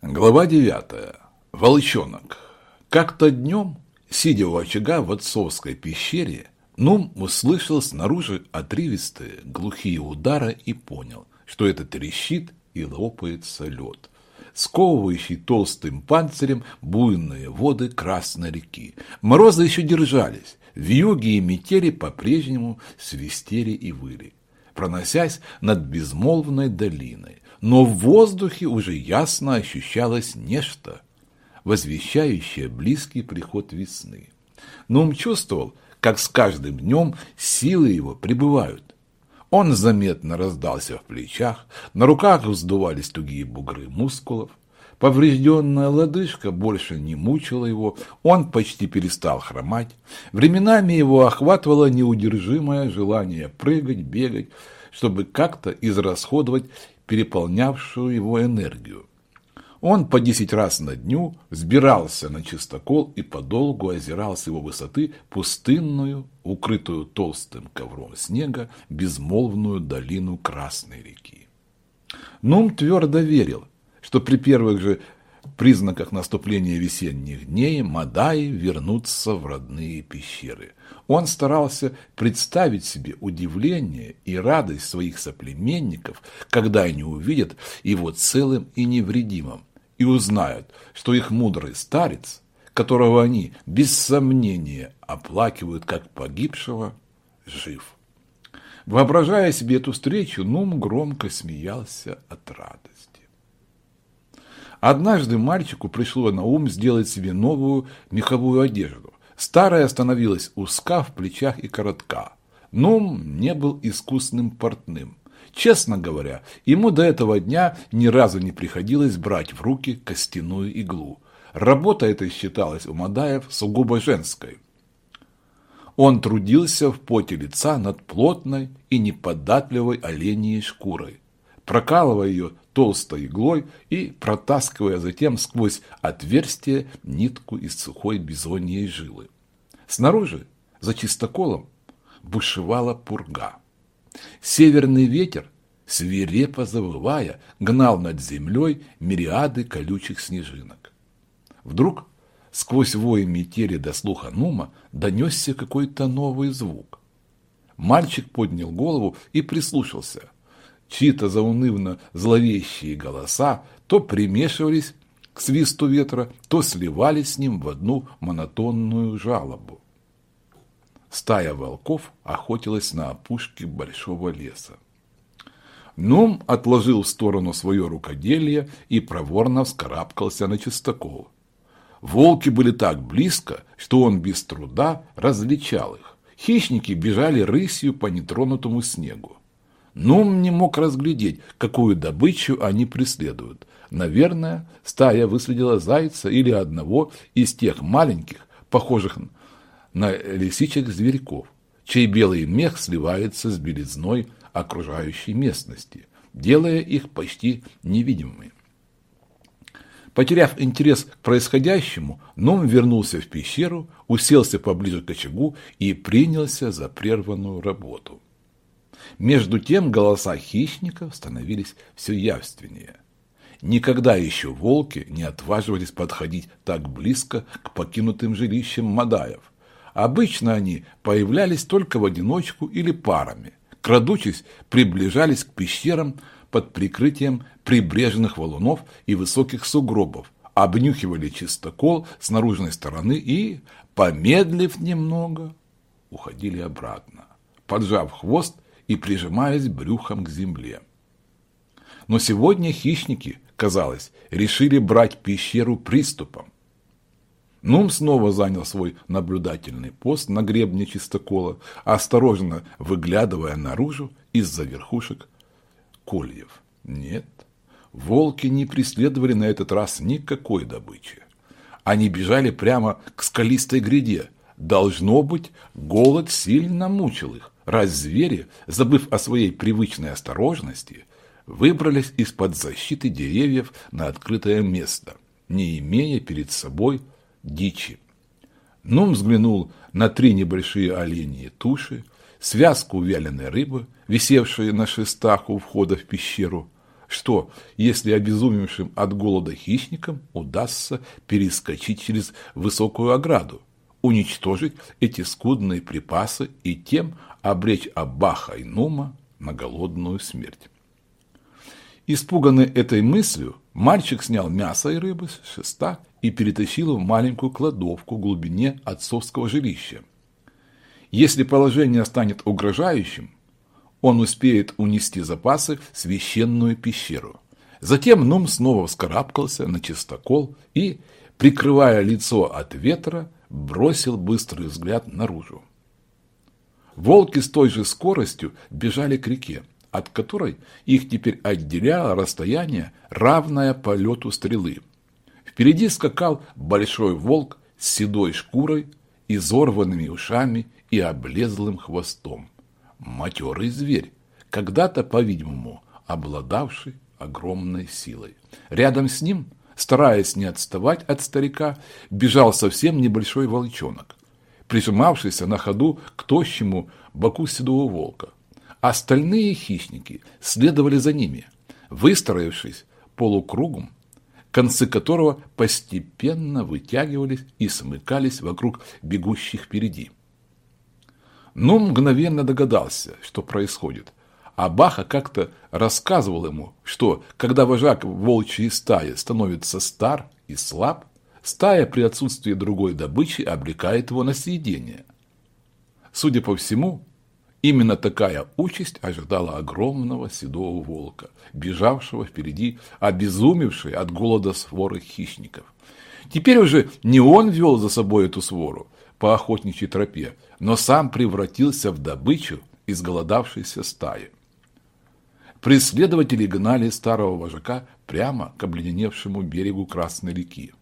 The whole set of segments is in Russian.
Глава девятая. Волчонок. Как-то днем, сидя у очага в отцовской пещере, Нум услышал снаружи отрывистые глухие удары и понял, что это трещит и лопается лед, сковывающий толстым панцирем буйные воды Красной реки. Морозы еще держались, вьюги и метели по-прежнему свистели и выли, проносясь над безмолвной долиной, но в воздухе уже ясно ощущалось нечто, возвещающее близкий приход весны. Но он чувствовал, как с каждым днем силы его прибывают. Он заметно раздался в плечах, на руках вздувались тугие бугры мускулов, Поврежденная лодыжка больше не мучила его, он почти перестал хромать. Временами его охватывало неудержимое желание прыгать, бегать, чтобы как-то израсходовать переполнявшую его энергию. Он по десять раз на дню взбирался на чистокол и подолгу озирал с его высоты пустынную, укрытую толстым ковром снега, безмолвную долину Красной реки. Нум твердо верил, что при первых же признаках наступления весенних дней Мадаи вернутся в родные пещеры. Он старался представить себе удивление и радость своих соплеменников, когда они увидят его целым и невредимым, и узнают, что их мудрый старец, которого они без сомнения оплакивают как погибшего, жив. Воображая себе эту встречу, Нум громко смеялся от радости. Однажды мальчику пришло на ум сделать себе новую меховую одежду. Старая становилась узка в плечах и коротка. Но не был искусным портным. Честно говоря, ему до этого дня ни разу не приходилось брать в руки костяную иглу. Работа эта считалась у Мадаев сугубо женской. Он трудился в поте лица над плотной и неподатливой оленьей шкурой, прокалывая ее толстой иглой и протаскивая затем сквозь отверстие нитку из сухой бизоньей жилы. Снаружи, за чистоколом, бушевала пурга. Северный ветер, свирепо завывая, гнал над землей мириады колючих снежинок. Вдруг сквозь вой метели до слуха Нума донесся какой-то новый звук. Мальчик поднял голову и прислушался – чьи-то заунывно зловещие голоса то примешивались к свисту ветра, то сливались с ним в одну монотонную жалобу. Стая волков охотилась на опушке большого леса. Ном отложил в сторону свое рукоделие и проворно вскарабкался на чистокол. Волки были так близко, что он без труда различал их. Хищники бежали рысью по нетронутому снегу. Нум не мог разглядеть, какую добычу они преследуют. Наверное, стая выследила зайца или одного из тех маленьких, похожих на лисичек-зверьков, чей белый мех сливается с белизной окружающей местности, делая их почти невидимыми. Потеряв интерес к происходящему, Ном вернулся в пещеру, уселся поближе к очагу и принялся за прерванную работу. Между тем голоса хищников становились все явственнее. Никогда еще волки не отваживались подходить так близко к покинутым жилищам Мадаев. Обычно они появлялись только в одиночку или парами. Крадучись, приближались к пещерам под прикрытием прибрежных валунов и высоких сугробов, обнюхивали чистокол с наружной стороны и, помедлив немного, уходили обратно. Поджав хвост, и прижимаясь брюхом к земле. Но сегодня хищники, казалось, решили брать пещеру приступом. Нум снова занял свой наблюдательный пост на гребне чистокола, осторожно выглядывая наружу из-за верхушек кольев. Нет, волки не преследовали на этот раз никакой добычи. Они бежали прямо к скалистой гряде. Должно быть, голод сильно мучил их, раз звери, забыв о своей привычной осторожности, выбрались из-под защиты деревьев на открытое место, не имея перед собой дичи. Нум взглянул на три небольшие оленьи туши, связку вяленой рыбы, висевшие на шестах у входа в пещеру, что, если обезумевшим от голода хищникам удастся перескочить через высокую ограду, уничтожить эти скудные припасы и тем обречь Абаха и Нума на голодную смерть. Испуганный этой мыслью, мальчик снял мясо и рыбы с шеста и перетащил в маленькую кладовку в глубине отцовского жилища. Если положение станет угрожающим, он успеет унести запасы в священную пещеру. Затем Нум снова вскарабкался на чистокол и, прикрывая лицо от ветра, бросил быстрый взгляд наружу. Волки с той же скоростью бежали к реке, от которой их теперь отделяло расстояние, равное полету стрелы. Впереди скакал большой волк с седой шкурой, изорванными ушами и облезлым хвостом. Матерый зверь, когда-то, по-видимому, обладавший огромной силой. Рядом с ним, стараясь не отставать от старика, бежал совсем небольшой волчонок, прижимавшийся на ходу к тощему боку седого волка. Остальные хищники следовали за ними, выстроившись полукругом, концы которого постепенно вытягивались и смыкались вокруг бегущих впереди. Но мгновенно догадался, что происходит. А Баха как-то рассказывал ему, что когда вожак волчьей стаи становится стар и слаб, стая при отсутствии другой добычи обрекает его на съедение. Судя по всему, именно такая участь ожидала огромного седого волка, бежавшего впереди, обезумевший от голода своры хищников. Теперь уже не он вел за собой эту свору по охотничьей тропе, но сам превратился в добычу изголодавшейся стаи. Преследователи гнали старого вожака прямо к обледеневшему берегу Красной реки.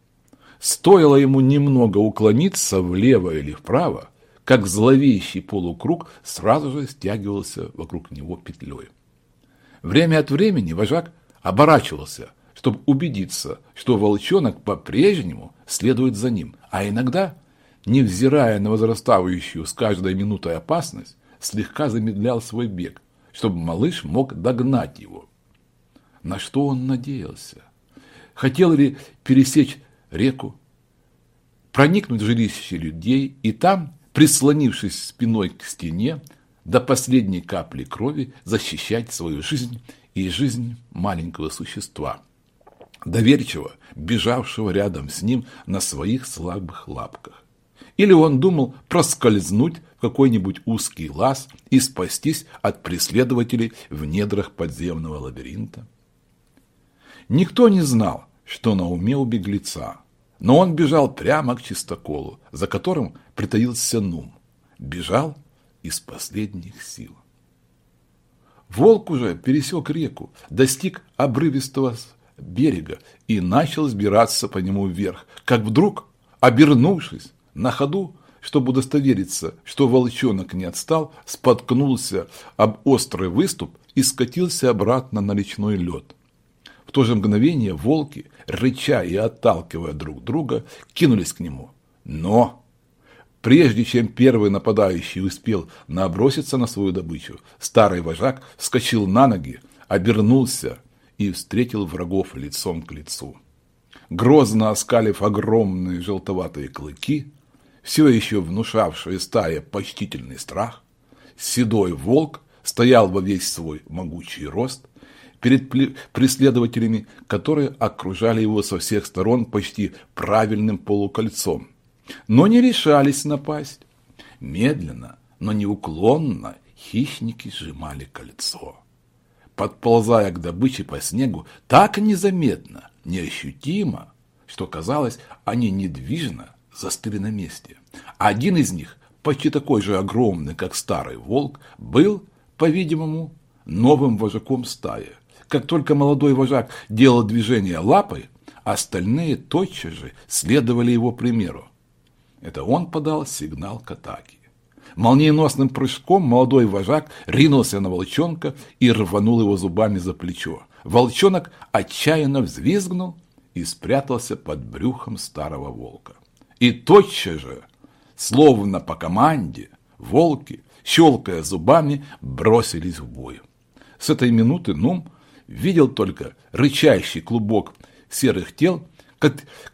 Стоило ему немного уклониться влево или вправо, как зловещий полукруг сразу же стягивался вокруг него петлей. Время от времени вожак оборачивался, чтобы убедиться, что волчонок по-прежнему следует за ним, а иногда невзирая на возрастающую с каждой минутой опасность, слегка замедлял свой бег, чтобы малыш мог догнать его. На что он надеялся? Хотел ли пересечь реку, проникнуть в жилище людей и там, прислонившись спиной к стене, до последней капли крови защищать свою жизнь и жизнь маленького существа, доверчиво бежавшего рядом с ним на своих слабых лапках. Или он думал проскользнуть в какой-нибудь узкий лаз и спастись от преследователей в недрах подземного лабиринта? Никто не знал, что на уме у беглеца, но он бежал прямо к чистоколу, за которым притаился Нум. Бежал из последних сил. Волк уже пересек реку, достиг обрывистого берега и начал сбираться по нему вверх, как вдруг, обернувшись, на ходу, чтобы удостовериться, что волчонок не отстал, споткнулся об острый выступ и скатился обратно на речной лед. В то же мгновение волки, рыча и отталкивая друг друга, кинулись к нему. Но, прежде чем первый нападающий успел наброситься на свою добычу, старый вожак вскочил на ноги, обернулся и встретил врагов лицом к лицу. Грозно оскалив огромные желтоватые клыки, все еще внушавшая стая почтительный страх, седой волк стоял во весь свой могучий рост перед преследователями, которые окружали его со всех сторон почти правильным полукольцом, но не решались напасть. Медленно, но неуклонно хищники сжимали кольцо. Подползая к добыче по снегу так незаметно, неощутимо, что казалось, они недвижно застыли на месте. Один из них, почти такой же огромный, как старый волк, был, по-видимому, новым вожаком стаи. Как только молодой вожак делал движение лапой, остальные тотчас же следовали его примеру. Это он подал сигнал к атаке. Молниеносным прыжком молодой вожак ринулся на волчонка и рванул его зубами за плечо. Волчонок отчаянно взвизгнул и спрятался под брюхом старого волка. И тотчас же, словно по команде, волки, щелкая зубами, бросились в бой. С этой минуты Нум видел только рычащий клубок серых тел,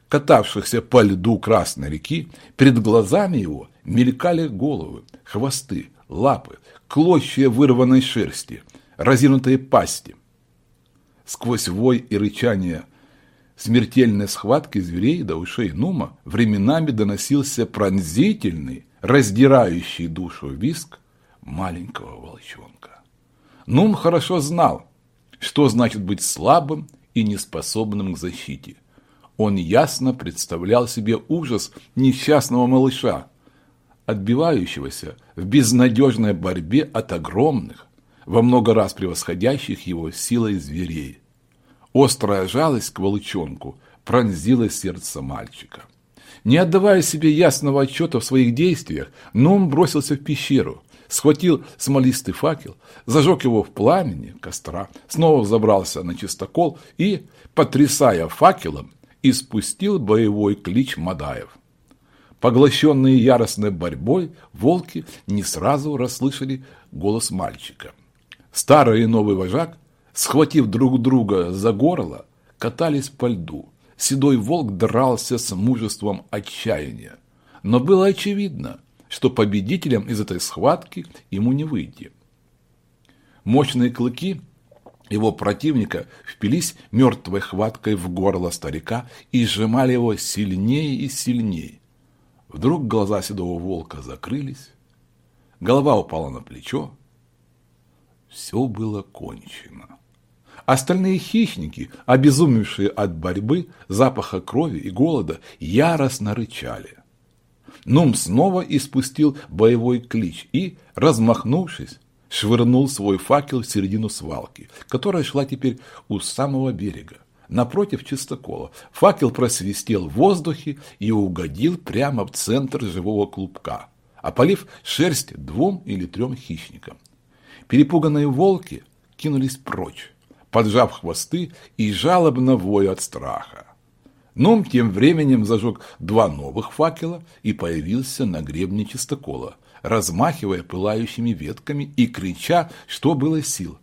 катавшихся по льду Красной реки, перед глазами его мелькали головы, хвосты, лапы, клочья вырванной шерсти, разинутые пасти. Сквозь вой и рычание смертельной схватки зверей до ушей Нума временами доносился пронзительный, раздирающий душу виск маленького волчонка. Нум хорошо знал, что значит быть слабым и неспособным к защите. Он ясно представлял себе ужас несчастного малыша, отбивающегося в безнадежной борьбе от огромных, во много раз превосходящих его силой зверей. Острая жалость к волчонку пронзила сердце мальчика. Не отдавая себе ясного отчета в своих действиях, Ном бросился в пещеру, схватил смолистый факел, зажег его в пламени костра, снова забрался на чистокол и, потрясая факелом, испустил боевой клич Мадаев. Поглощенные яростной борьбой, волки не сразу расслышали голос мальчика. Старый и новый вожак, схватив друг друга за горло, катались по льду. Седой волк дрался с мужеством отчаяния. Но было очевидно, что победителем из этой схватки ему не выйти. Мощные клыки его противника впились мертвой хваткой в горло старика и сжимали его сильнее и сильнее. Вдруг глаза седого волка закрылись, голова упала на плечо. Все было кончено. Остальные хищники, обезумевшие от борьбы, запаха крови и голода, яростно рычали. Нум снова испустил боевой клич и, размахнувшись, швырнул свой факел в середину свалки, которая шла теперь у самого берега напротив чистокола. Факел просвистел в воздухе и угодил прямо в центр живого клубка, опалив шерсть двум или трем хищникам. Перепуганные волки кинулись прочь, поджав хвосты и жалобно вою от страха. Ном тем временем зажег два новых факела и появился на гребне чистокола, размахивая пылающими ветками и крича, что было сил.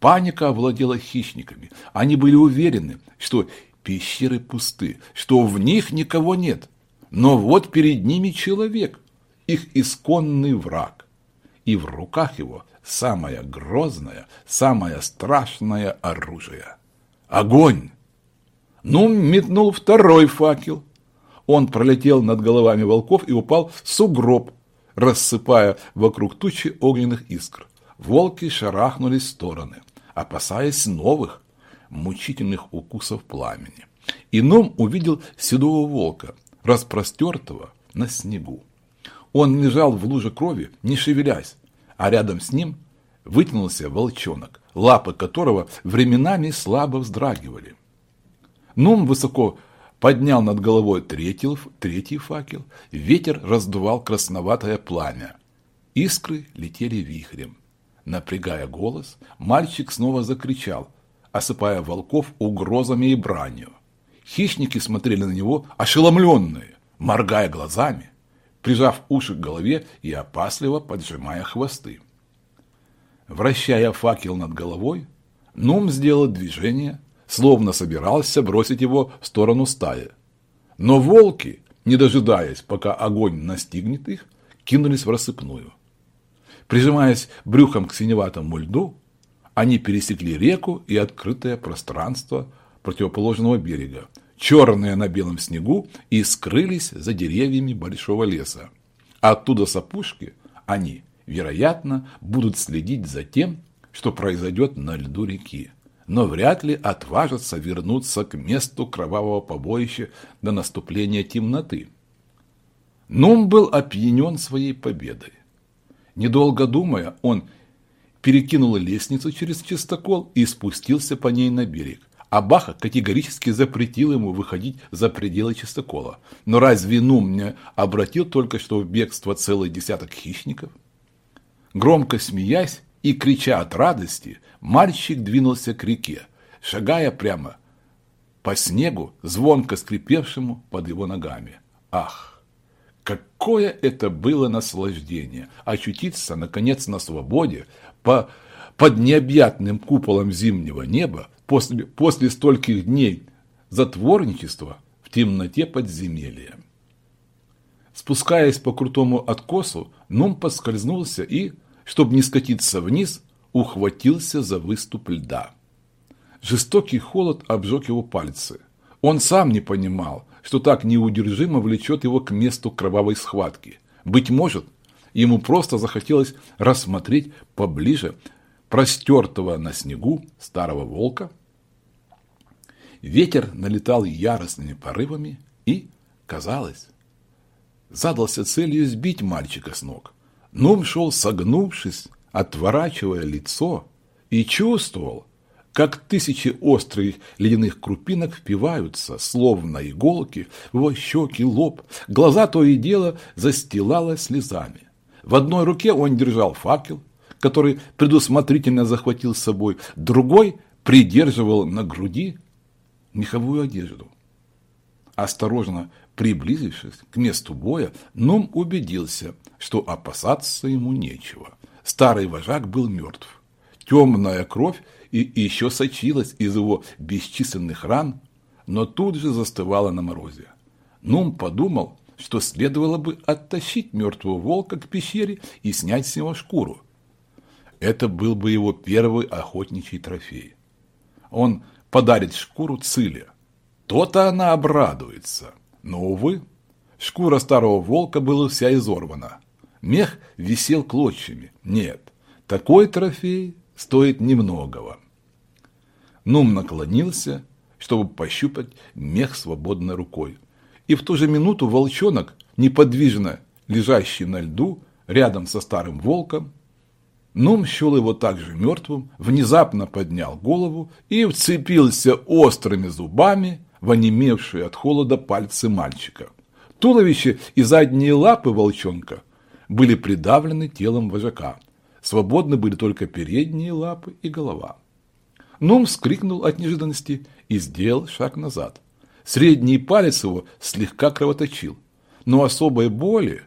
Паника овладела хищниками. Они были уверены, что пещеры пусты, что в них никого нет. Но вот перед ними человек, их исконный враг. И в руках его самое грозное, самое страшное оружие. Огонь! Ну, метнул второй факел. Он пролетел над головами волков и упал в сугроб, рассыпая вокруг тучи огненных искр. Волки шарахнулись в стороны опасаясь новых мучительных укусов пламени. Ином увидел седого волка, распростертого на снегу. Он лежал в луже крови, не шевелясь, а рядом с ним вытянулся волчонок, лапы которого временами слабо вздрагивали. Нум высоко поднял над головой третий, третий факел, ветер раздувал красноватое пламя. Искры летели вихрем. Напрягая голос, мальчик снова закричал, осыпая волков угрозами и бранью. Хищники смотрели на него ошеломленные, моргая глазами, прижав уши к голове и опасливо поджимая хвосты. Вращая факел над головой, Нум сделал движение, словно собирался бросить его в сторону стаи. Но волки, не дожидаясь, пока огонь настигнет их, кинулись в рассыпную. Прижимаясь брюхом к синеватому льду, они пересекли реку и открытое пространство противоположного берега, черные на белом снегу, и скрылись за деревьями большого леса. Оттуда с опушки они, вероятно, будут следить за тем, что произойдет на льду реки, но вряд ли отважатся вернуться к месту кровавого побоища до наступления темноты. Нум был опьянен своей победой. Недолго думая, он перекинул лестницу через чистокол и спустился по ней на берег. Абаха категорически запретил ему выходить за пределы чистокола. Но разве Нум не обратил только что в бегство целый десяток хищников? Громко смеясь и крича от радости, мальчик двинулся к реке, шагая прямо по снегу, звонко скрипевшему под его ногами. Ах! Какое это было наслаждение – очутиться, наконец, на свободе, по под необъятным куполом зимнего неба после, после стольких дней затворничества в темноте подземелья. Спускаясь по крутому откосу, Нум поскользнулся и, чтобы не скатиться вниз, ухватился за выступ льда. Жестокий холод обжег его пальцы. Он сам не понимал, что так неудержимо влечет его к месту кровавой схватки. Быть может, ему просто захотелось рассмотреть поближе простертого на снегу старого волка. Ветер налетал яростными порывами и, казалось, задался целью сбить мальчика с ног. Но он шел согнувшись, отворачивая лицо, и чувствовал, как тысячи острых ледяных крупинок впиваются, словно иголки, в его щеки, лоб. Глаза то и дело застилало слезами. В одной руке он держал факел, который предусмотрительно захватил с собой, другой придерживал на груди меховую одежду. Осторожно приблизившись к месту боя, Нум убедился, что опасаться ему нечего. Старый вожак был мертв. Темная кровь и еще сочилась из его бесчисленных ран, но тут же застывала на морозе. Нум подумал, что следовало бы оттащить мертвого волка к пещере и снять с него шкуру. Это был бы его первый охотничий трофей. Он подарит шкуру Циле. То-то она обрадуется. Но, увы, шкура старого волка была вся изорвана. Мех висел клочьями. Нет, такой трофей стоит немногого. Нум наклонился, чтобы пощупать мех свободной рукой. И в ту же минуту волчонок, неподвижно лежащий на льду, рядом со старым волком, Нум счел его также мертвым, внезапно поднял голову и вцепился острыми зубами в онемевшие от холода пальцы мальчика. Туловище и задние лапы волчонка были придавлены телом вожака. Свободны были только передние лапы и голова. Нум вскрикнул от неожиданности и сделал шаг назад. Средний палец его слегка кровоточил, но особой боли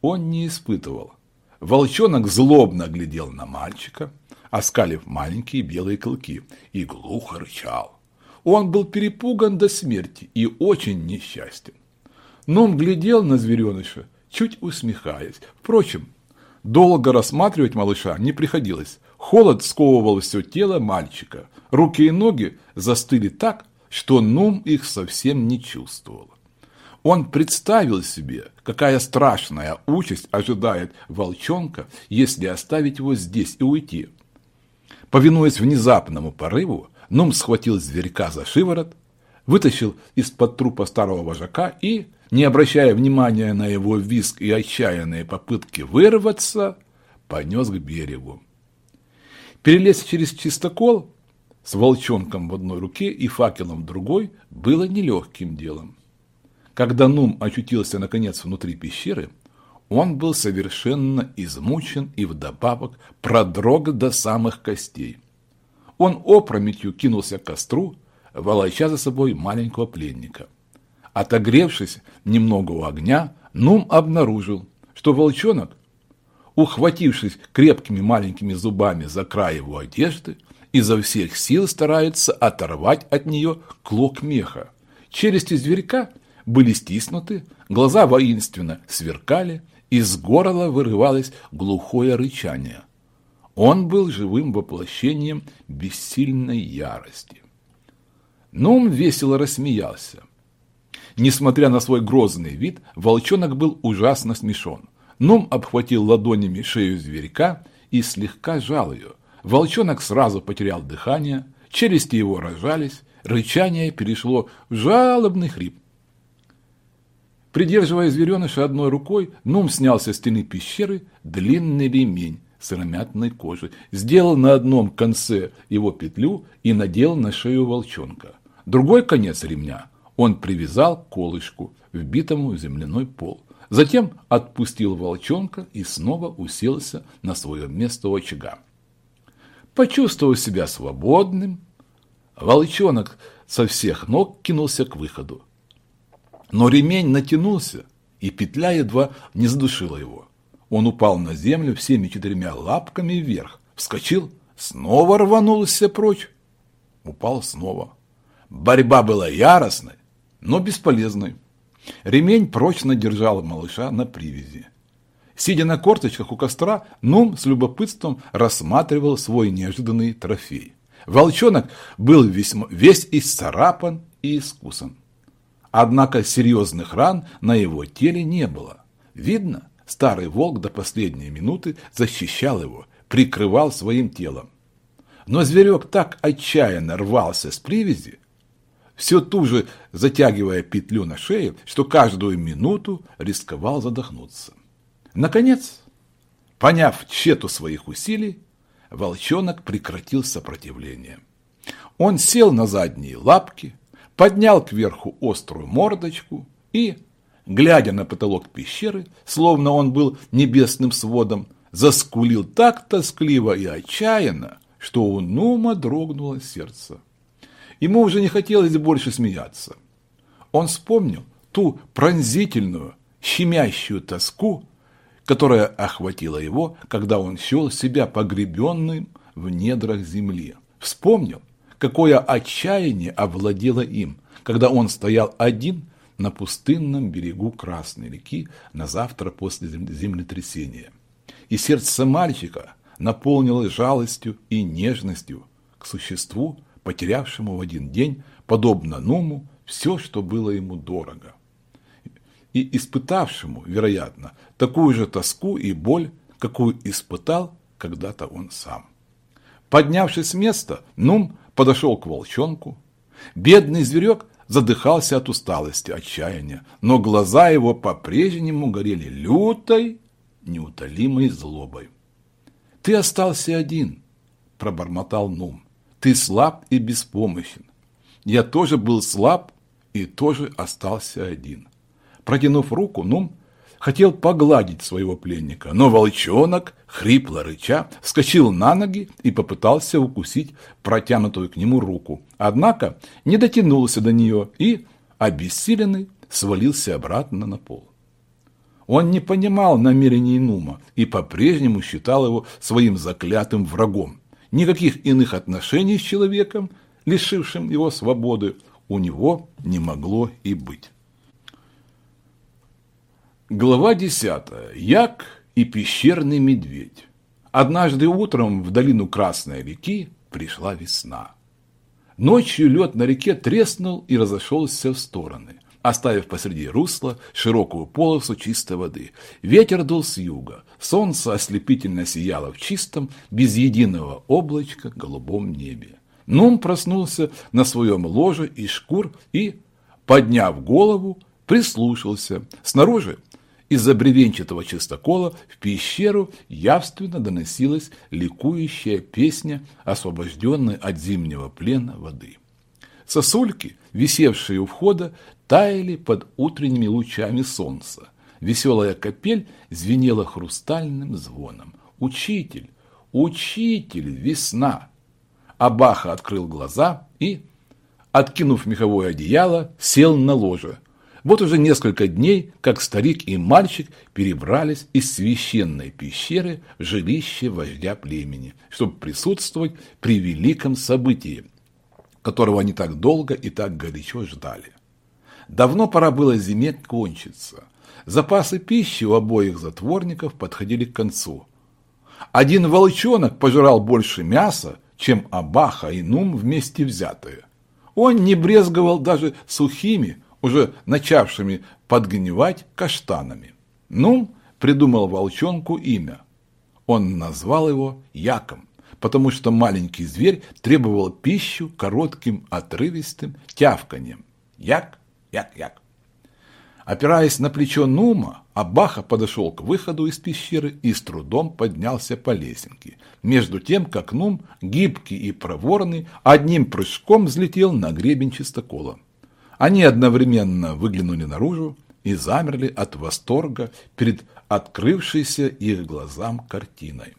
он не испытывал. Волчонок злобно глядел на мальчика, оскалив маленькие белые клыки, и глухо рычал. Он был перепуган до смерти и очень несчастен. Но он глядел на звереныша, чуть усмехаясь. Впрочем, долго рассматривать малыша не приходилось. Холод сковывал все тело мальчика. Руки и ноги застыли так, что Нум их совсем не чувствовал. Он представил себе, какая страшная участь ожидает волчонка, если оставить его здесь и уйти. Повинуясь внезапному порыву, Нум схватил зверька за шиворот, вытащил из-под трупа старого вожака и, не обращая внимания на его визг и отчаянные попытки вырваться, понес к берегу. Перелезть через чистокол с волчонком в одной руке и факелом в другой было нелегким делом. Когда Нум очутился наконец внутри пещеры, он был совершенно измучен и вдобавок продрог до самых костей. Он опрометью кинулся к костру, волоча за собой маленького пленника. Отогревшись немного у огня, Нум обнаружил, что волчонок, ухватившись крепкими маленькими зубами за край его одежды, изо всех сил старается оторвать от нее клок меха. Челюсти зверька – были стиснуты, глаза воинственно сверкали, из горла вырывалось глухое рычание. Он был живым воплощением бессильной ярости. Нум весело рассмеялся. Несмотря на свой грозный вид, волчонок был ужасно смешон. Нум обхватил ладонями шею зверька и слегка жал ее. Волчонок сразу потерял дыхание, челюсти его разжались, рычание перешло в жалобный хрип. Придерживая звереныша одной рукой, Нум снял со стены пещеры длинный ремень сыромятной кожи, сделал на одном конце его петлю и надел на шею волчонка. Другой конец ремня он привязал колышку, вбитому в земляной пол. Затем отпустил волчонка и снова уселся на свое место у очага. Почувствовав себя свободным, волчонок со всех ног кинулся к выходу. Но ремень натянулся, и петля едва не задушила его. Он упал на землю всеми четырьмя лапками вверх, вскочил, снова рванулся прочь, упал снова. Борьба была яростной, но бесполезной. Ремень прочно держал малыша на привязи. Сидя на корточках у костра, Нум с любопытством рассматривал свой неожиданный трофей. Волчонок был весьма, весь исцарапан и искусан. Однако серьезных ран на его теле не было. Видно, старый волк до последней минуты защищал его, прикрывал своим телом. Но зверек так отчаянно рвался с привязи, все ту же затягивая петлю на шее, что каждую минуту рисковал задохнуться. Наконец, поняв тщету своих усилий, волчонок прекратил сопротивление. Он сел на задние лапки, поднял кверху острую мордочку и, глядя на потолок пещеры, словно он был небесным сводом, заскулил так тоскливо и отчаянно, что у Нума дрогнуло сердце. Ему уже не хотелось больше смеяться. Он вспомнил ту пронзительную, щемящую тоску, которая охватила его, когда он счел себя погребенным в недрах земли. Вспомнил, какое отчаяние овладело им, когда он стоял один на пустынном берегу Красной реки на завтра после землетрясения. И сердце мальчика наполнилось жалостью и нежностью к существу, потерявшему в один день, подобно Нуму, все, что было ему дорого. И испытавшему, вероятно, такую же тоску и боль, какую испытал когда-то он сам. Поднявшись с места, Нум подошел к волчонку. Бедный зверек задыхался от усталости, отчаяния, но глаза его по-прежнему горели лютой, неутолимой злобой. «Ты остался один», – пробормотал Нум. «Ты слаб и беспомощен. Я тоже был слаб и тоже остался один». Протянув руку, Нум хотел погладить своего пленника, но волчонок, хрипло рыча, вскочил на ноги и попытался укусить протянутую к нему руку. Однако не дотянулся до нее и, обессиленный, свалился обратно на пол. Он не понимал намерений Нума и по-прежнему считал его своим заклятым врагом. Никаких иных отношений с человеком, лишившим его свободы, у него не могло и быть. Глава 10. Як и пещерный медведь. Однажды утром в долину Красной реки пришла весна. Ночью лед на реке треснул и разошелся в стороны, оставив посреди русла широкую полосу чистой воды. Ветер дул с юга, солнце ослепительно сияло в чистом, без единого облачка голубом небе. Нум проснулся на своем ложе из шкур и, подняв голову, прислушался. Снаружи из-за бревенчатого чистокола в пещеру явственно доносилась ликующая песня, освобожденной от зимнего плена воды. Сосульки, висевшие у входа, таяли под утренними лучами солнца. Веселая капель звенела хрустальным звоном. «Учитель! Учитель! Весна!» Абаха открыл глаза и, откинув меховое одеяло, сел на ложе, вот уже несколько дней, как старик и мальчик перебрались из священной пещеры в жилище вождя племени, чтобы присутствовать при великом событии, которого они так долго и так горячо ждали. Давно пора было зиме кончиться. Запасы пищи у обоих затворников подходили к концу. Один волчонок пожирал больше мяса, чем Абаха и Нум вместе взятые. Он не брезговал даже сухими, уже начавшими подгнивать каштанами. Ну, придумал волчонку имя. Он назвал его Яком, потому что маленький зверь требовал пищу коротким отрывистым тявканьем. Як, як, як. Опираясь на плечо Нума, Абаха подошел к выходу из пещеры и с трудом поднялся по лесенке. Между тем, как Нум, гибкий и проворный, одним прыжком взлетел на гребень чистокола. Они одновременно выглянули наружу и замерли от восторга перед открывшейся их глазам картиной.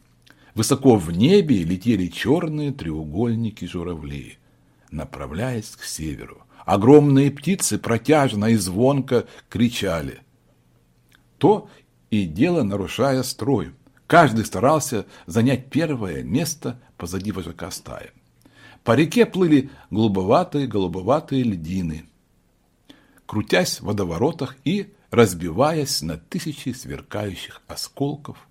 Высоко в небе летели черные треугольники журавлей, направляясь к северу. Огромные птицы протяжно и звонко кричали. То и дело нарушая строй. Каждый старался занять первое место позади вожака стаи. По реке плыли голубоватые-голубоватые льдины, крутясь в водоворотах и разбиваясь на тысячи сверкающих осколков,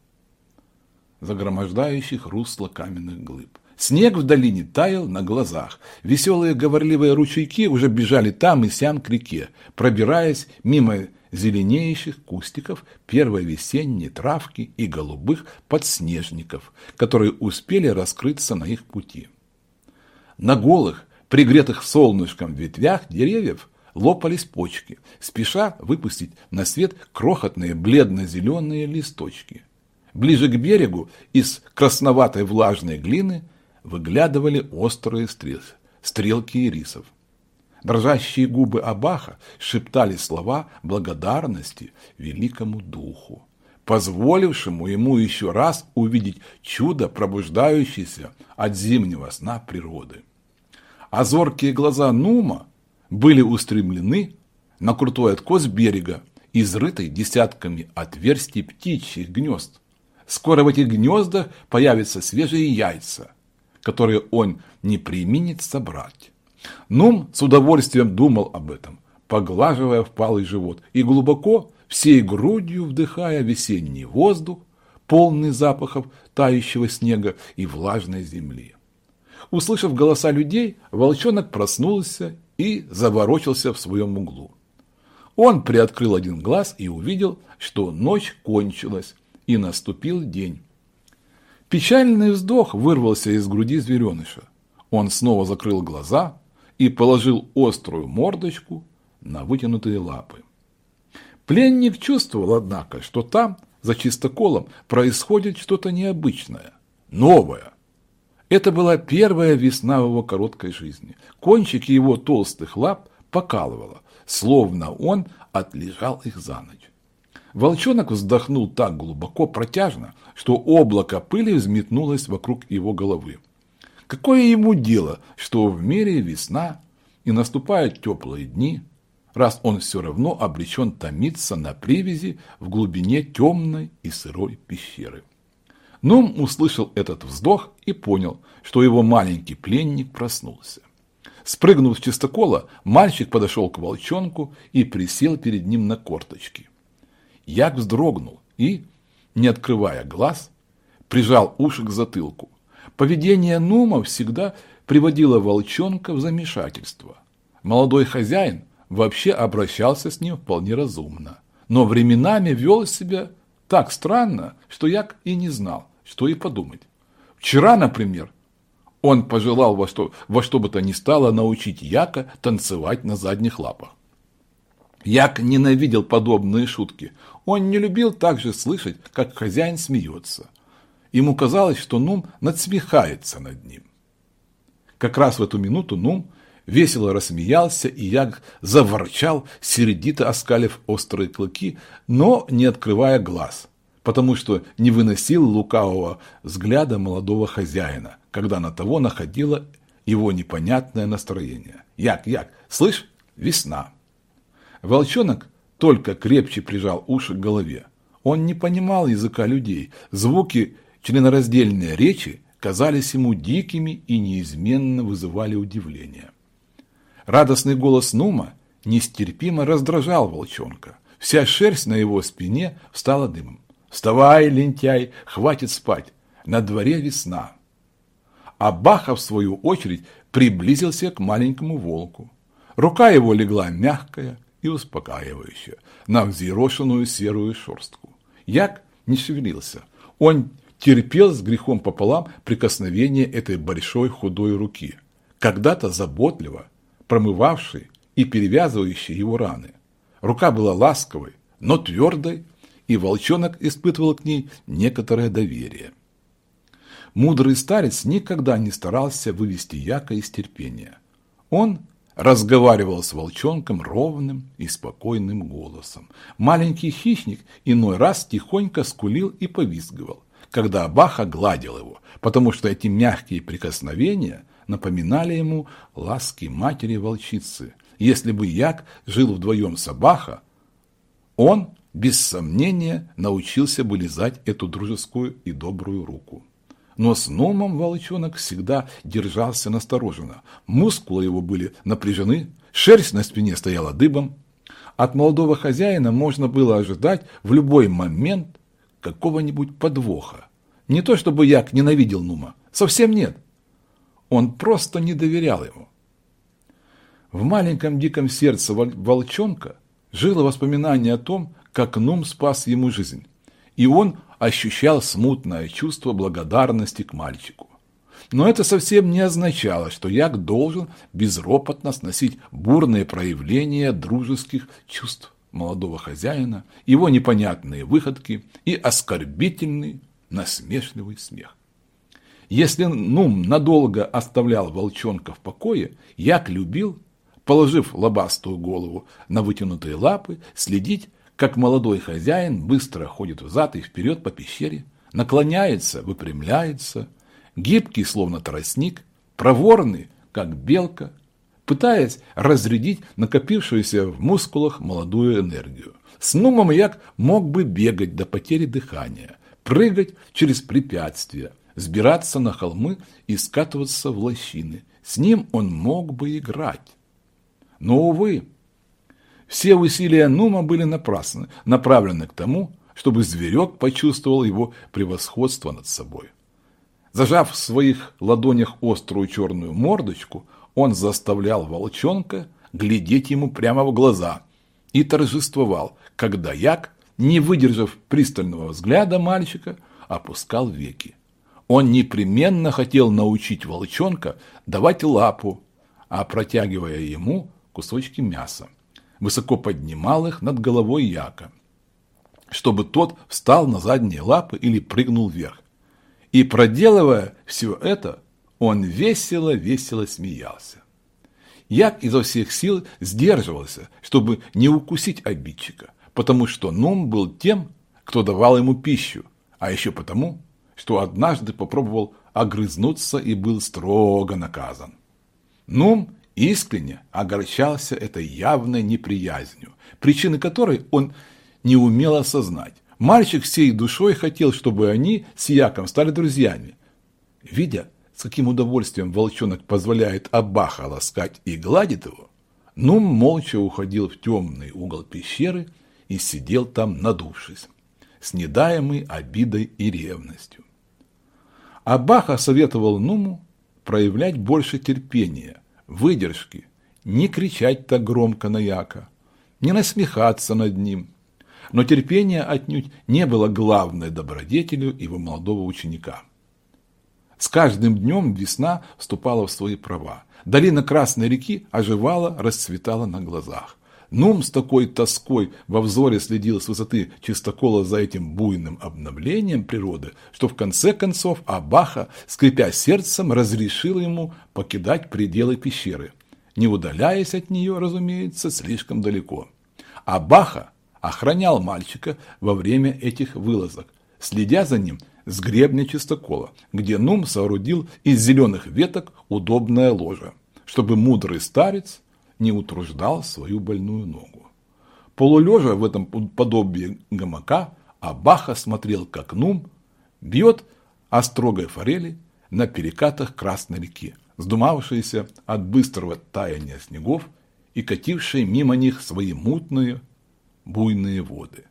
загромождающих русло каменных глыб. Снег в долине таял на глазах. Веселые говорливые ручейки уже бежали там и сям к реке, пробираясь мимо зеленеющих кустиков первой весенней травки и голубых подснежников, которые успели раскрыться на их пути. На голых, пригретых солнышком ветвях деревьев лопались почки, спеша выпустить на свет крохотные бледно-зеленые листочки. Ближе к берегу из красноватой влажной глины выглядывали острые стрел, стрелки ирисов. Дрожащие губы Абаха шептали слова благодарности великому духу, позволившему ему еще раз увидеть чудо, пробуждающееся от зимнего сна природы. А зоркие глаза Нума были устремлены на крутой откос берега, изрытый десятками отверстий птичьих гнезд. Скоро в этих гнездах появятся свежие яйца, которые он не применит собрать. Нум с удовольствием думал об этом, поглаживая впалый живот и глубоко, всей грудью вдыхая весенний воздух, полный запахов тающего снега и влажной земли. Услышав голоса людей, волчонок проснулся и заворочился в своем углу. Он приоткрыл один глаз и увидел, что ночь кончилась, и наступил день. Печальный вздох вырвался из груди звереныша. Он снова закрыл глаза и положил острую мордочку на вытянутые лапы. Пленник чувствовал, однако, что там, за чистоколом, происходит что-то необычное, новое. Это была первая весна в его короткой жизни. Кончики его толстых лап покалывало, словно он отлежал их за ночь. Волчонок вздохнул так глубоко, протяжно, что облако пыли взметнулось вокруг его головы. Какое ему дело, что в мире весна и наступают теплые дни, раз он все равно обречен томиться на привязи в глубине темной и сырой пещеры. Нум услышал этот вздох и понял, что его маленький пленник проснулся. Спрыгнув с чистокола, мальчик подошел к волчонку и присел перед ним на корточки. Як вздрогнул и, не открывая глаз, прижал уши к затылку. Поведение Нума всегда приводило волчонка в замешательство. Молодой хозяин вообще обращался с ним вполне разумно, но временами вел себя так странно, что Як и не знал, что и подумать. Вчера, например, он пожелал во что, во что бы то ни стало научить Яка танцевать на задних лапах. Як ненавидел подобные шутки. Он не любил также слышать, как хозяин смеется. Ему казалось, что Нум надсмехается над ним. Как раз в эту минуту Нум весело рассмеялся, и Як заворчал, сердито оскалив острые клыки, но не открывая глаз, потому что не выносил лукавого взгляда молодого хозяина, когда на того находило его непонятное настроение. Як, Як, слышь, весна. Волчонок только крепче прижал уши к голове. Он не понимал языка людей. Звуки членораздельной речи казались ему дикими и неизменно вызывали удивление. Радостный голос Нума нестерпимо раздражал волчонка. Вся шерсть на его спине встала дымом. «Вставай, лентяй, хватит спать, на дворе весна». А Баха, в свою очередь, приблизился к маленькому волку. Рука его легла мягкая, и успокаивающе на взъерошенную серую шерстку. Як не шевелился. Он терпел с грехом пополам прикосновение этой большой худой руки, когда-то заботливо промывавшей и перевязывающей его раны. Рука была ласковой, но твердой, и волчонок испытывал к ней некоторое доверие. Мудрый старец никогда не старался вывести Яка из терпения. Он разговаривал с волчонком ровным и спокойным голосом. Маленький хищник иной раз тихонько скулил и повизгивал, когда Абаха гладил его, потому что эти мягкие прикосновения напоминали ему ласки матери-волчицы. Если бы Як жил вдвоем с Абаха, он, без сомнения, научился бы лизать эту дружескую и добрую руку. Но с Номом волчонок всегда держался настороженно. Мускулы его были напряжены, шерсть на спине стояла дыбом. От молодого хозяина можно было ожидать в любой момент какого-нибудь подвоха. Не то чтобы Як ненавидел Нума, совсем нет. Он просто не доверял ему. В маленьком диком сердце волчонка жило воспоминание о том, как Нум спас ему жизнь, и он ощущал смутное чувство благодарности к мальчику. Но это совсем не означало, что Як должен безропотно сносить бурные проявления дружеских чувств молодого хозяина, его непонятные выходки и оскорбительный насмешливый смех. Если Нум надолго оставлял волчонка в покое, Як любил, положив лобастую голову на вытянутые лапы, следить, как молодой хозяин быстро ходит взад и вперед по пещере, наклоняется, выпрямляется, гибкий, словно тростник, проворный, как белка, пытаясь разрядить накопившуюся в мускулах молодую энергию. С Нумом Як мог бы бегать до потери дыхания, прыгать через препятствия, сбираться на холмы и скатываться в лощины. С ним он мог бы играть. Но, увы, все усилия Нума были напрасны, направлены к тому, чтобы зверек почувствовал его превосходство над собой. Зажав в своих ладонях острую черную мордочку, он заставлял волчонка глядеть ему прямо в глаза и торжествовал, когда Як, не выдержав пристального взгляда мальчика, опускал веки. Он непременно хотел научить волчонка давать лапу, а протягивая ему кусочки мяса высоко поднимал их над головой Яка, чтобы тот встал на задние лапы или прыгнул вверх. И проделывая все это, он весело-весело смеялся. Як изо всех сил сдерживался, чтобы не укусить обидчика, потому что Нум был тем, кто давал ему пищу, а еще потому, что однажды попробовал огрызнуться и был строго наказан. Нум искренне огорчался этой явной неприязнью, причины которой он не умел осознать. Мальчик всей душой хотел, чтобы они с Яком стали друзьями. Видя, с каким удовольствием волчонок позволяет Абаха ласкать и гладить его, Нум молча уходил в темный угол пещеры и сидел там, надувшись, с недаемой обидой и ревностью. Абаха советовал Нуму проявлять больше терпения – выдержки, не кричать так громко на Яка, не насмехаться над ним. Но терпение отнюдь не было главной добродетелью его молодого ученика. С каждым днем весна вступала в свои права. Долина Красной реки оживала, расцветала на глазах. Нум с такой тоской во взоре следил с высоты чистокола за этим буйным обновлением природы, что в конце концов Абаха, скрипя сердцем, разрешил ему покидать пределы пещеры, не удаляясь от нее, разумеется, слишком далеко. Абаха охранял мальчика во время этих вылазок, следя за ним с гребня чистокола, где Нум соорудил из зеленых веток удобное ложе, чтобы мудрый старец не утруждал свою больную ногу. Полулежа в этом подобии гамака, Абаха смотрел, как Нум бьет острогой форели на перекатах Красной реки, сдумавшиеся от быстрого таяния снегов и катившие мимо них свои мутные, буйные воды.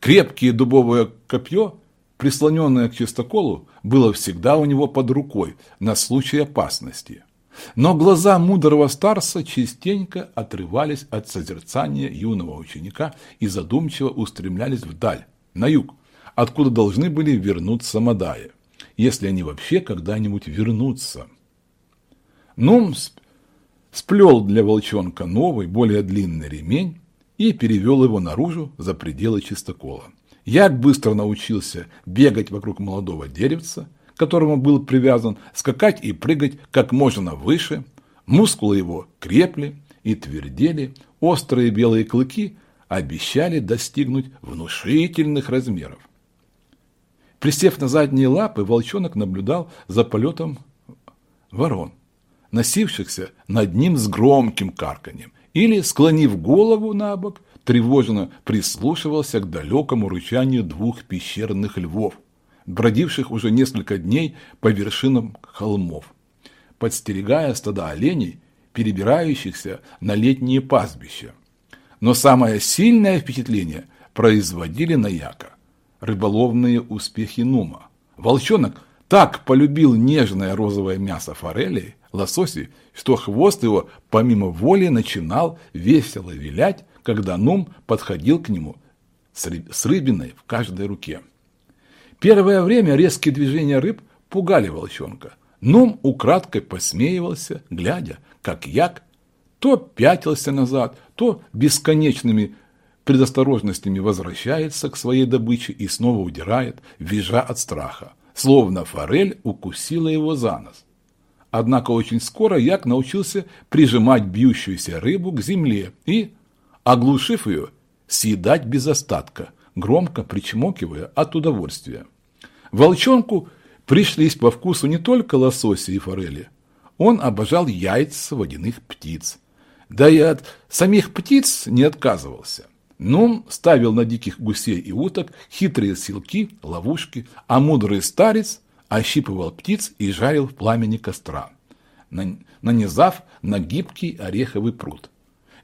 Крепкие дубовое копье, прислоненное к чистоколу, было всегда у него под рукой на случай опасности – но глаза мудрого старца частенько отрывались от созерцания юного ученика и задумчиво устремлялись вдаль, на юг, откуда должны были вернуться Мадаи, если они вообще когда-нибудь вернутся. Нум сплел для волчонка новый, более длинный ремень и перевел его наружу за пределы чистокола. Як быстро научился бегать вокруг молодого деревца, которому был привязан, скакать и прыгать как можно выше. Мускулы его крепли и твердели, острые белые клыки обещали достигнуть внушительных размеров. Присев на задние лапы, волчонок наблюдал за полетом ворон, носившихся над ним с громким карканьем, или, склонив голову на бок, тревожно прислушивался к далекому рычанию двух пещерных львов – бродивших уже несколько дней по вершинам холмов, подстерегая стада оленей, перебирающихся на летние пастбища. Но самое сильное впечатление производили на Яка рыболовные успехи Нума. Волчонок так полюбил нежное розовое мясо форели, лососи, что хвост его помимо воли начинал весело вилять, когда Нум подходил к нему с рыбиной в каждой руке. Первое время резкие движения рыб пугали волчонка. Нум украдкой посмеивался, глядя, как як то пятился назад, то бесконечными предосторожностями возвращается к своей добыче и снова удирает, визжа от страха, словно форель укусила его за нос. Однако очень скоро Як научился прижимать бьющуюся рыбу к земле и, оглушив ее, съедать без остатка, громко причмокивая от удовольствия. Волчонку пришлись по вкусу не только лососи и форели. Он обожал яйца водяных птиц. Да и от самих птиц не отказывался. Нум ставил на диких гусей и уток хитрые силки, ловушки, а мудрый старец ощипывал птиц и жарил в пламени костра, нанизав на гибкий ореховый пруд.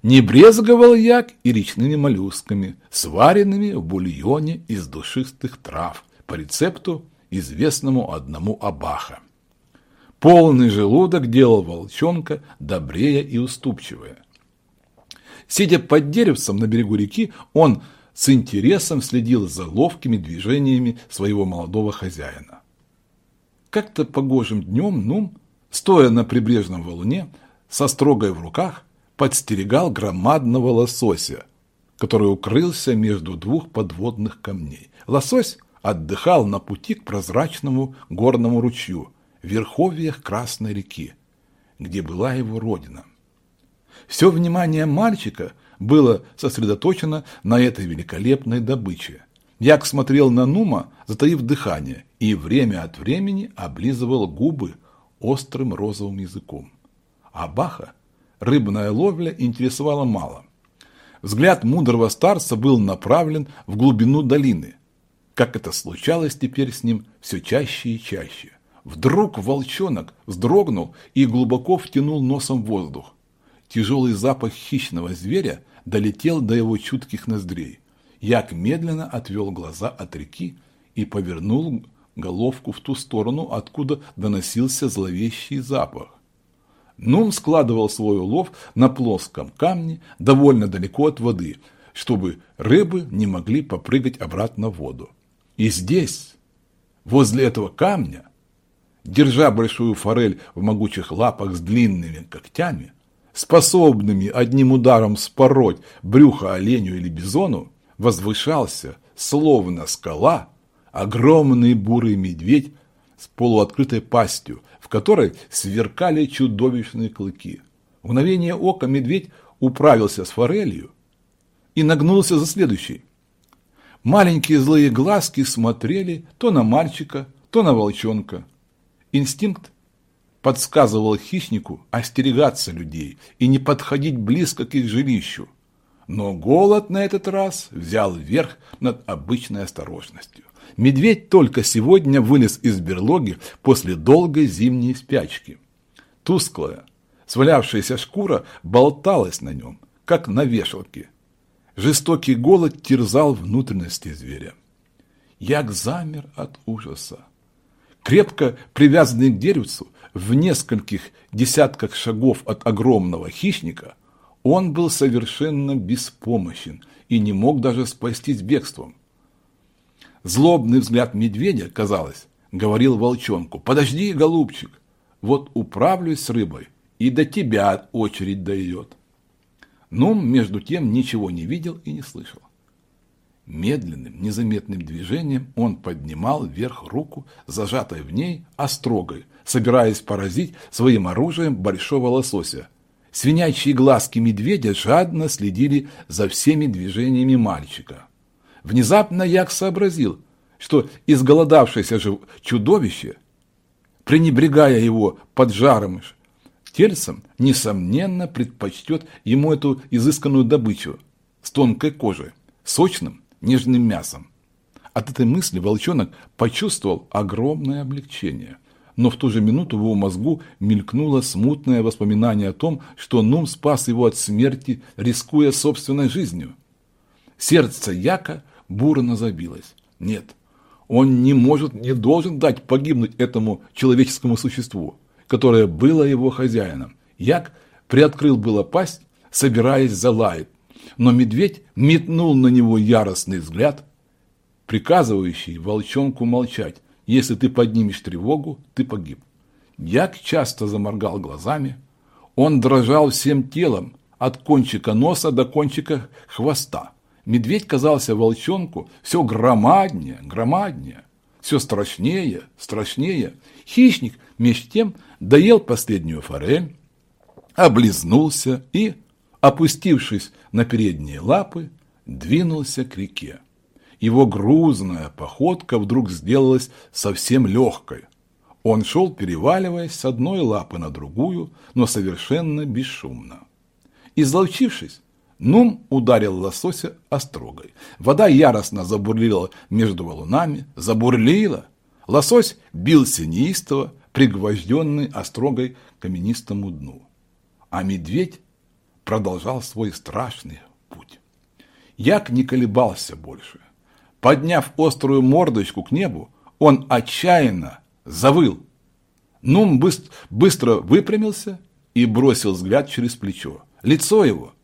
Не брезговал як и речными моллюсками, сваренными в бульоне из душистых трав, по рецепту, известному одному Абаха. Полный желудок делал волчонка добрее и уступчивее. Сидя под деревцем на берегу реки, он с интересом следил за ловкими движениями своего молодого хозяина. Как-то погожим днем Нум, стоя на прибрежном валуне, со строгой в руках, подстерегал громадного лосося, который укрылся между двух подводных камней. Лосось отдыхал на пути к прозрачному горному ручью в верховьях Красной реки, где была его родина. Все внимание мальчика было сосредоточено на этой великолепной добыче. Як смотрел на Нума, затаив дыхание, и время от времени облизывал губы острым розовым языком. А Баха рыбная ловля интересовала мало. Взгляд мудрого старца был направлен в глубину долины, как это случалось теперь с ним все чаще и чаще. Вдруг волчонок вздрогнул и глубоко втянул носом воздух. Тяжелый запах хищного зверя долетел до его чутких ноздрей. Як медленно отвел глаза от реки и повернул головку в ту сторону, откуда доносился зловещий запах. Нум складывал свой улов на плоском камне довольно далеко от воды, чтобы рыбы не могли попрыгать обратно в воду. И здесь, возле этого камня, держа большую форель в могучих лапах с длинными когтями, способными одним ударом спороть брюхо оленю или бизону, возвышался, словно скала, огромный бурый медведь с полуоткрытой пастью, в которой сверкали чудовищные клыки. В мгновение ока медведь управился с форелью и нагнулся за следующей. Маленькие злые глазки смотрели то на мальчика, то на волчонка. Инстинкт подсказывал хищнику остерегаться людей и не подходить близко к их жилищу. Но голод на этот раз взял верх над обычной осторожностью. Медведь только сегодня вылез из берлоги после долгой зимней спячки. Тусклая, свалявшаяся шкура болталась на нем, как на вешалке. Жестокий голод терзал внутренности зверя. Як замер от ужаса. Крепко привязанный к деревцу, в нескольких десятках шагов от огромного хищника, он был совершенно беспомощен и не мог даже спастись бегством. Злобный взгляд медведя, казалось, говорил волчонку, «Подожди, голубчик, вот управлюсь с рыбой, и до тебя очередь дойдет». Но между тем ничего не видел и не слышал. Медленным, незаметным движением он поднимал вверх руку, зажатой в ней острогой, собираясь поразить своим оружием большого лосося. Свинячьи глазки медведя жадно следили за всеми движениями мальчика. Внезапно Як сообразил, что изголодавшееся же чудовище, пренебрегая его поджарым тельцем, несомненно предпочтет ему эту изысканную добычу с тонкой кожей, сочным, нежным мясом. От этой мысли волчонок почувствовал огромное облегчение. Но в ту же минуту в его мозгу мелькнуло смутное воспоминание о том, что Нум спас его от смерти, рискуя собственной жизнью. Сердце Яка бурно забилось. Нет, он не может, не должен дать погибнуть этому человеческому существу, которое было его хозяином. Як приоткрыл было пасть, собираясь залаять, но медведь метнул на него яростный взгляд, приказывающий волчонку молчать. Если ты поднимешь тревогу, ты погиб. Як часто заморгал глазами. Он дрожал всем телом, от кончика носа до кончика хвоста. Медведь казался волчонку все громаднее, громаднее, все страшнее, страшнее. Хищник меж тем доел последнюю форель, облизнулся и, опустившись на передние лапы, двинулся к реке. Его грузная походка вдруг сделалась совсем легкой. Он шел, переваливаясь с одной лапы на другую, но совершенно бесшумно. Изловчившись, Нум ударил лосося острогой. Вода яростно забурлила между валунами, забурлила. Лосось бился неистово, пригвожденный острогой к каменистому дну. А медведь продолжал свой страшный путь. Як не колебался больше. Подняв острую мордочку к небу, он отчаянно завыл. Нум быстро выпрямился и бросил взгляд через плечо. Лицо его,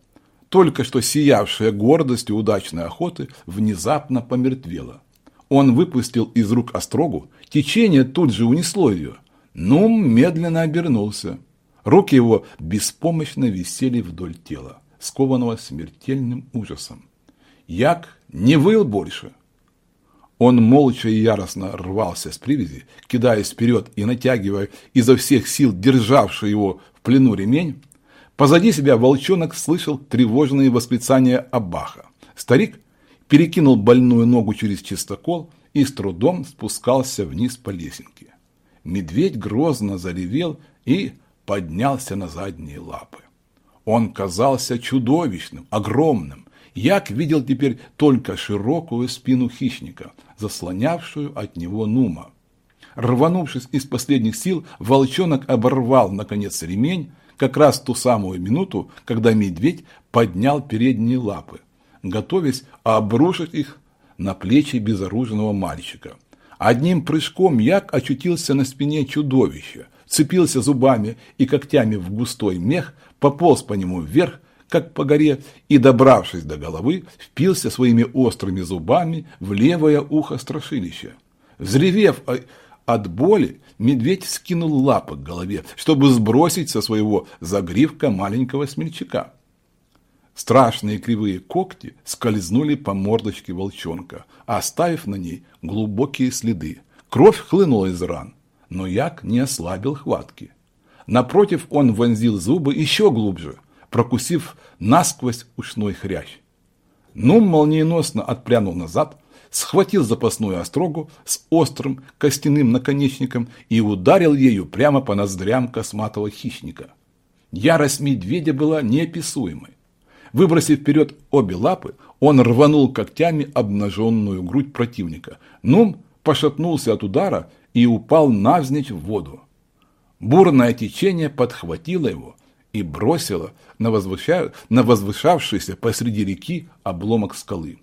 только что сиявшее гордостью удачной охоты, внезапно помертвело. Он выпустил из рук острогу, течение тут же унесло ее. Нум медленно обернулся. Руки его беспомощно висели вдоль тела, скованного смертельным ужасом. Як не выл больше – он молча и яростно рвался с привязи, кидаясь вперед и натягивая изо всех сил державший его в плену ремень. Позади себя волчонок слышал тревожные восклицания Абаха. Старик перекинул больную ногу через чистокол и с трудом спускался вниз по лесенке. Медведь грозно заревел и поднялся на задние лапы. Он казался чудовищным, огромным, Як видел теперь только широкую спину хищника, заслонявшую от него Нума. Рванувшись из последних сил, волчонок оборвал, наконец, ремень, как раз ту самую минуту, когда медведь поднял передние лапы, готовясь обрушить их на плечи безоружного мальчика. Одним прыжком Як очутился на спине чудовища, цепился зубами и когтями в густой мех, пополз по нему вверх, как по горе, и, добравшись до головы, впился своими острыми зубами в левое ухо страшилища. Взревев от боли, медведь скинул лапы к голове, чтобы сбросить со своего загривка маленького смельчака. Страшные кривые когти скользнули по мордочке волчонка, оставив на ней глубокие следы. Кровь хлынула из ран, но Як не ослабил хватки. Напротив, он вонзил зубы еще глубже – прокусив насквозь ушной хрящ. Нум молниеносно отпрянул назад, схватил запасную острогу с острым костяным наконечником и ударил ею прямо по ноздрям косматого хищника. Ярость медведя была неописуемой. Выбросив вперед обе лапы, он рванул когтями обнаженную грудь противника. Нум пошатнулся от удара и упал навзничь в воду. Бурное течение подхватило его, и бросила на, возвыша... на возвышавшийся посреди реки обломок скалы.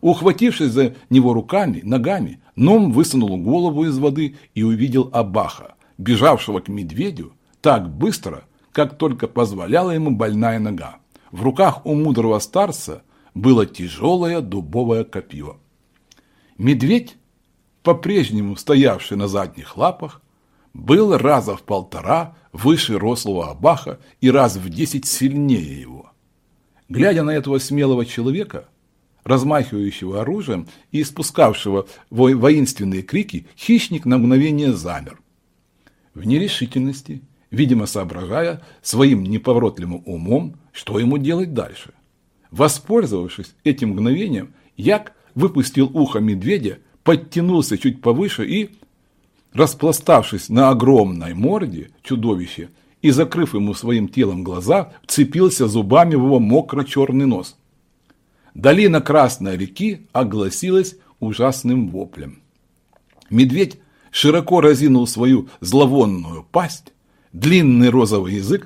Ухватившись за него руками, ногами, Ном высунул голову из воды и увидел Абаха, бежавшего к медведю так быстро, как только позволяла ему больная нога. В руках у мудрого старца было тяжелое дубовое копье. Медведь, по-прежнему стоявший на задних лапах, был раза в полтора выше рослого Абаха и раз в десять сильнее его. Глядя на этого смелого человека, размахивающего оружием и испускавшего воинственные крики, хищник на мгновение замер. В нерешительности, видимо соображая своим неповоротливым умом, что ему делать дальше. Воспользовавшись этим мгновением, Як выпустил ухо медведя, подтянулся чуть повыше и, распластавшись на огромной морде чудовища и закрыв ему своим телом глаза, вцепился зубами в его мокро-черный нос. Долина Красной реки огласилась ужасным воплем. Медведь широко разинул свою зловонную пасть, длинный розовый язык